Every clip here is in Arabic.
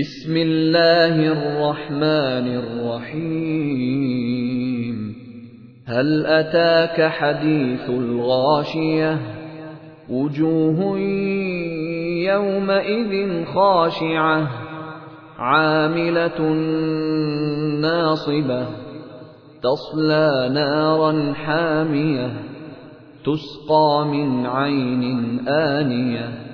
بسم الله الرحمن الرحيم. هل أتاك حديث الغاشية؟ وجوه يومئذ خاشعة. عاملة ناصبة. تصلى نارا حامية. تسقى من عين آنية.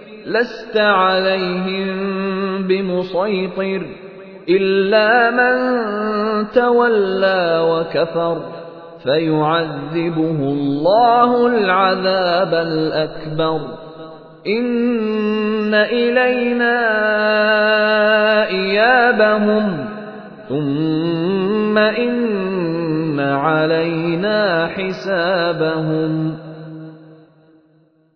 لست عليهم بمسيطر إلا من تولى وكفر فيعذبه الله العذاب الأكبر إن إلينا إيابهم ثم إن علينا حسابهم